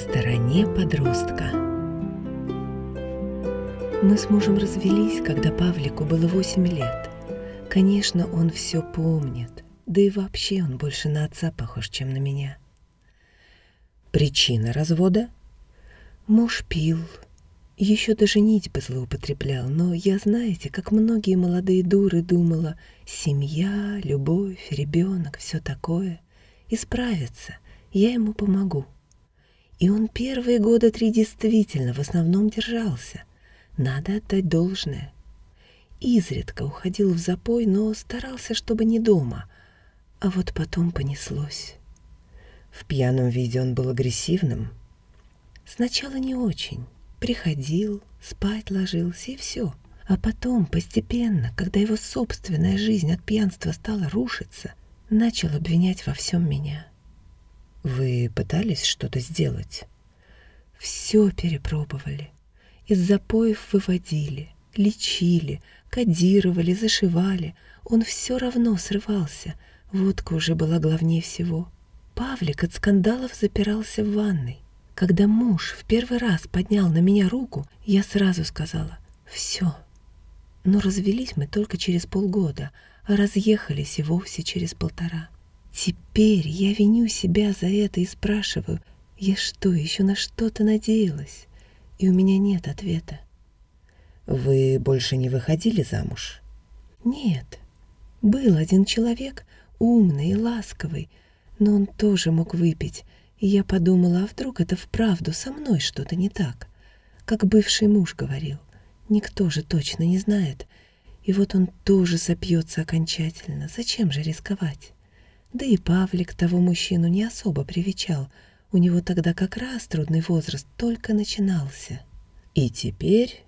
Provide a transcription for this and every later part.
стороне подростка. Мы с мужем развелись, когда Павлику было 8 лет. Конечно, он все помнит, да и вообще он больше на отца похож, чем на меня. Причина развода? Муж пил, еще до женитьбы злоупотреблял, но я, знаете, как многие молодые дуры думала, семья, любовь, ребенок, все такое. Исправится, я ему помогу. И он первые года три действительно в основном держался. Надо отдать должное. Изредка уходил в запой, но старался, чтобы не дома. А вот потом понеслось. В пьяном виде он был агрессивным? Сначала не очень. Приходил, спать ложился и все. А потом, постепенно, когда его собственная жизнь от пьянства стала рушиться, начал обвинять во всем меня. Вы пытались что-то сделать? Все перепробовали. Из запоев выводили, лечили, кодировали, зашивали. Он все равно срывался. Водка уже была главнее всего. Павлик от скандалов запирался в ванной. Когда муж в первый раз поднял на меня руку, я сразу сказала «все». Но развелись мы только через полгода, а разъехались и вовсе через полтора. Теперь я виню себя за это и спрашиваю, я что, еще на что-то надеялась? И у меня нет ответа. Вы больше не выходили замуж? Нет. Был один человек, умный и ласковый, но он тоже мог выпить, и я подумала, а вдруг это вправду со мной что-то не так? Как бывший муж говорил, никто же точно не знает. И вот он тоже сопьется окончательно. Зачем же рисковать? Да и Павлик того мужчину не особо привечал. У него тогда как раз трудный возраст только начинался. И теперь...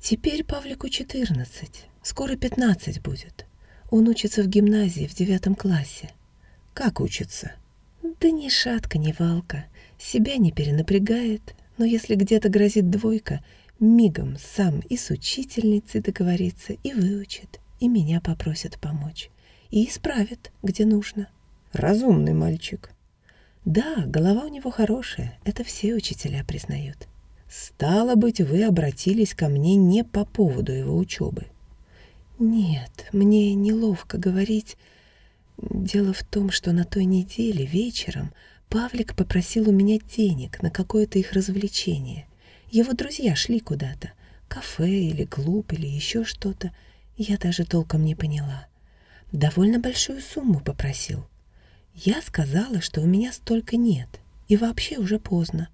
Теперь Павлику 14, скоро 15 будет. Он учится в гимназии в девятом классе. Как учится? Да ни шатка, ни валка. Себя не перенапрягает, но если где-то грозит двойка, мигом сам и с учительницей договорится, и выучит, и меня попросит помочь. И исправит, где нужно. Разумный мальчик. Да, голова у него хорошая, это все учителя признают. Стало быть, вы обратились ко мне не по поводу его учебы. Нет, мне неловко говорить. Дело в том, что на той неделе вечером Павлик попросил у меня денег на какое-то их развлечение. Его друзья шли куда-то, кафе или клуб или еще что-то. Я даже толком не поняла. Довольно большую сумму попросил. Я сказала, что у меня столько нет, и вообще уже поздно.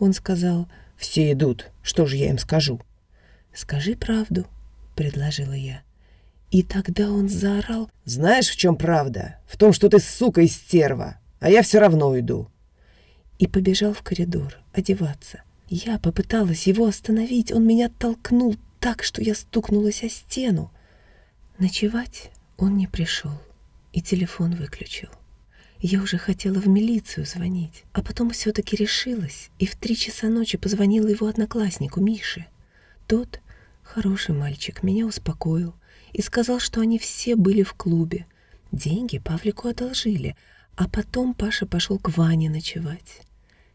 Он сказал, «Все идут, что же я им скажу?» «Скажи правду», — предложила я. И тогда он заорал, «Знаешь, в чем правда? В том, что ты сука и стерва, а я все равно иду». И побежал в коридор одеваться. Я попыталась его остановить, он меня толкнул так, что я стукнулась о стену. Ночевать он не пришел и телефон выключил. Я уже хотела в милицию звонить, а потом все-таки решилась и в три часа ночи позвонила его однокласснику Мише. Тот, хороший мальчик, меня успокоил и сказал, что они все были в клубе. Деньги Павлику одолжили, а потом Паша пошел к Ване ночевать.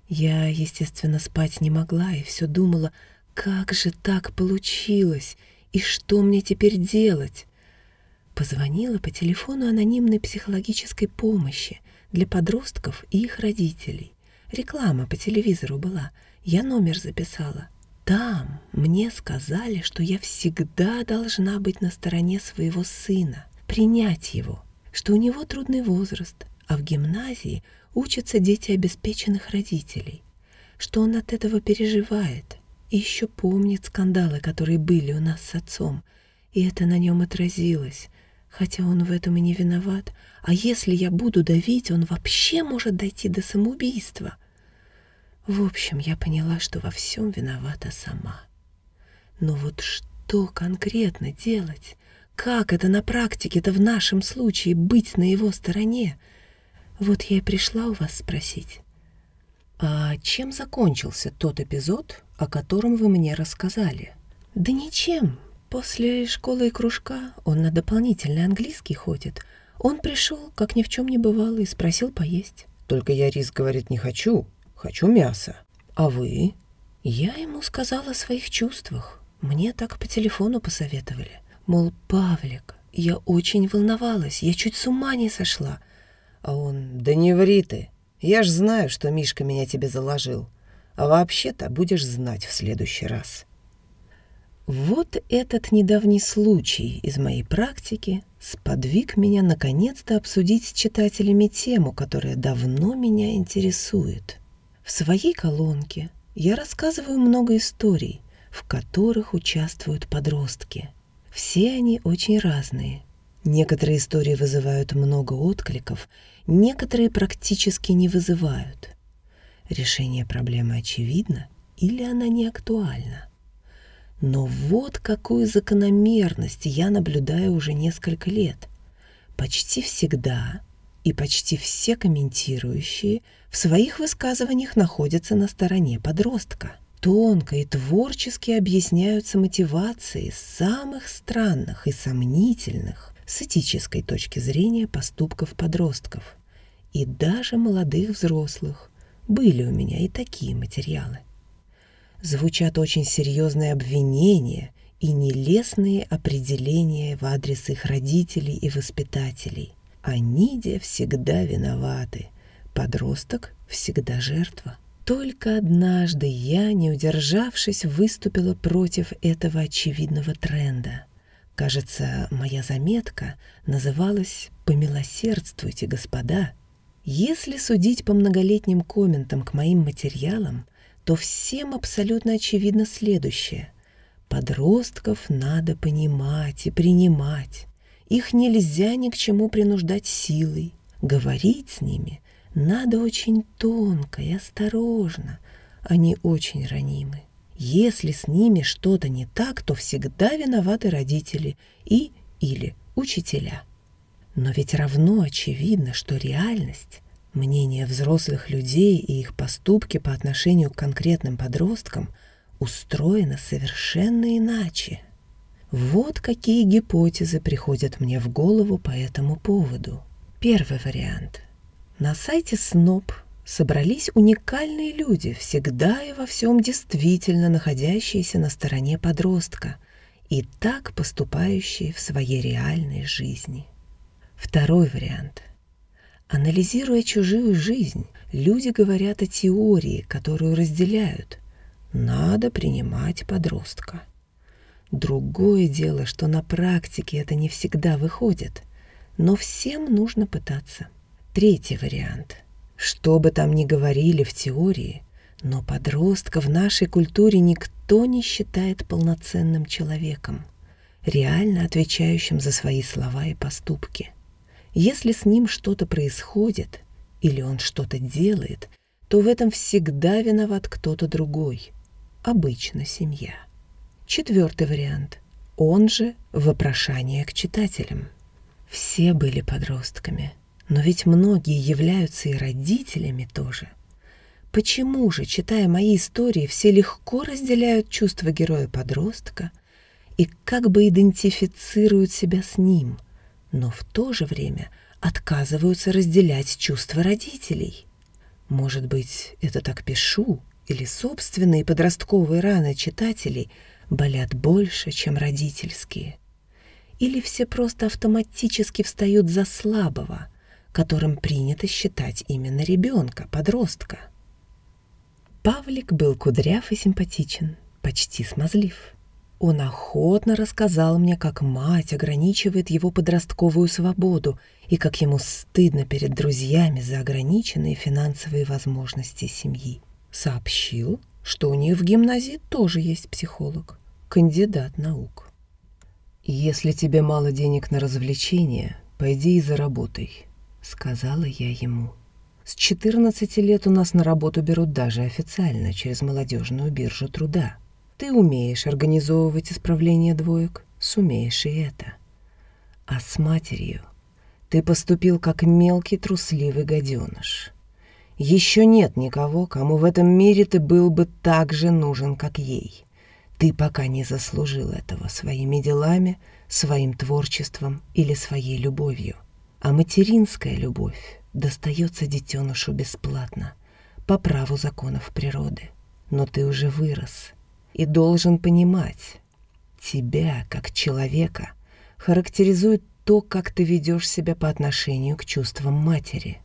Я, естественно, спать не могла и все думала, как же так получилось и что мне теперь делать. Позвонила по телефону анонимной психологической помощи для подростков и их родителей. Реклама по телевизору была. Я номер записала. Там мне сказали, что я всегда должна быть на стороне своего сына, принять его, что у него трудный возраст, а в гимназии учатся дети обеспеченных родителей, что он от этого переживает и еще помнит скандалы, которые были у нас с отцом, и это на нем отразилось, хотя он в этом и не виноват. А если я буду давить, он вообще может дойти до самоубийства. В общем, я поняла, что во всем виновата сама. Но вот что конкретно делать? Как это на практике-то в нашем случае быть на его стороне? Вот я и пришла у вас спросить. А чем закончился тот эпизод, о котором вы мне рассказали? Да ничем. После школы и кружка он на дополнительный английский ходит. Он пришел, как ни в чем не бывало, и спросил поесть. Только я рис говорит не хочу, хочу мясо. А вы? Я ему сказала о своих чувствах. Мне так по телефону посоветовали. Мол, Павлик, я очень волновалась, я чуть с ума не сошла. А он, да не ври ты, я ж знаю, что Мишка меня тебе заложил. А вообще-то будешь знать в следующий раз. Вот этот недавний случай из моей практики сподвиг меня наконец-то обсудить с читателями тему, которая давно меня интересует. В своей колонке я рассказываю много историй, в которых участвуют подростки. Все они очень разные. Некоторые истории вызывают много откликов, некоторые практически не вызывают. Решение проблемы очевидно или она не актуальна? Но вот какую закономерность я наблюдаю уже несколько лет. Почти всегда и почти все комментирующие в своих высказываниях находятся на стороне подростка. Тонко и творчески объясняются мотивации самых странных и сомнительных с этической точки зрения поступков подростков и даже молодых взрослых, были у меня и такие материалы. Звучат очень серьезные обвинения и нелестные определения в адрес их родителей и воспитателей. Де всегда виноваты. Подросток всегда жертва. Только однажды я, не удержавшись, выступила против этого очевидного тренда. Кажется, моя заметка называлась «Помилосердствуйте, господа», если судить по многолетним комментам к моим материалам, то всем абсолютно очевидно следующее. Подростков надо понимать и принимать. Их нельзя ни к чему принуждать силой. Говорить с ними надо очень тонко и осторожно. Они очень ранимы. Если с ними что-то не так, то всегда виноваты родители и или учителя. Но ведь равно очевидно, что реальность, мнение взрослых людей и их поступки по отношению к конкретным подросткам устроена совершенно иначе. Вот какие гипотезы приходят мне в голову по этому поводу. Первый вариант. На сайте СНОП собрались уникальные люди, всегда и во всем действительно находящиеся на стороне подростка и так поступающие в своей реальной жизни. Второй вариант. Анализируя чужую жизнь, люди говорят о теории, которую разделяют. Надо принимать подростка. Другое дело, что на практике это не всегда выходит, но всем нужно пытаться. Третий вариант. Что бы там ни говорили в теории, но подростка в нашей культуре никто не считает полноценным человеком, реально отвечающим за свои слова и поступки. Если с ним что-то происходит или он что-то делает, то в этом всегда виноват кто-то другой, обычно семья. Четвертый вариант. Он же вопрошание к читателям. Все были подростками, но ведь многие являются и родителями тоже. Почему же, читая мои истории, все легко разделяют чувства героя-подростка и как бы идентифицируют себя с ним – но в то же время отказываются разделять чувства родителей. Может быть, это так пишу, или собственные подростковые раны читателей болят больше, чем родительские. Или все просто автоматически встают за слабого, которым принято считать именно ребенка, подростка. Павлик был кудряв и симпатичен, почти смазлив. Он охотно рассказал мне, как мать ограничивает его подростковую свободу и как ему стыдно перед друзьями за ограниченные финансовые возможности семьи. Сообщил, что у них в гимназии тоже есть психолог, кандидат наук. «Если тебе мало денег на развлечения, пойди и заработай», — сказала я ему. «С 14 лет у нас на работу берут даже официально через молодежную биржу труда». Ты умеешь организовывать исправление двоек, сумеешь и это. А с матерью ты поступил как мелкий трусливый гаденыш. Еще нет никого, кому в этом мире ты был бы так же нужен, как ей. Ты пока не заслужил этого своими делами, своим творчеством или своей любовью. А материнская любовь достается детенышу бесплатно, по праву законов природы. Но ты уже вырос и должен понимать, тебя, как человека, характеризует то, как ты ведешь себя по отношению к чувствам матери.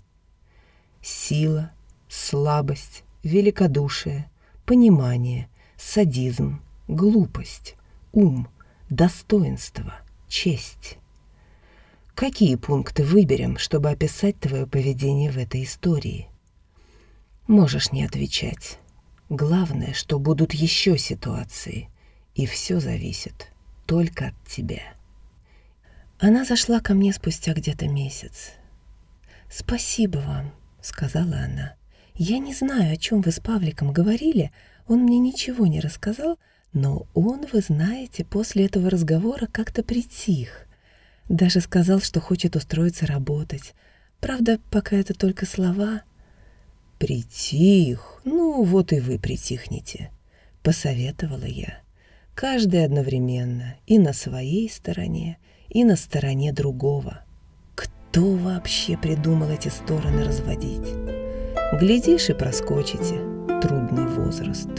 Сила, слабость, великодушие, понимание, садизм, глупость, ум, достоинство, честь. Какие пункты выберем, чтобы описать твое поведение в этой истории? Можешь не отвечать. Главное, что будут еще ситуации, и все зависит только от тебя. Она зашла ко мне спустя где-то месяц. «Спасибо вам», — сказала она. «Я не знаю, о чем вы с Павликом говорили, он мне ничего не рассказал, но он, вы знаете, после этого разговора как-то притих. Даже сказал, что хочет устроиться работать. Правда, пока это только слова. «Притих? Ну, вот и вы притихнете», — посоветовала я. Каждый одновременно, и на своей стороне, и на стороне другого. Кто вообще придумал эти стороны разводить? Глядишь и проскочите. Трудный возраст.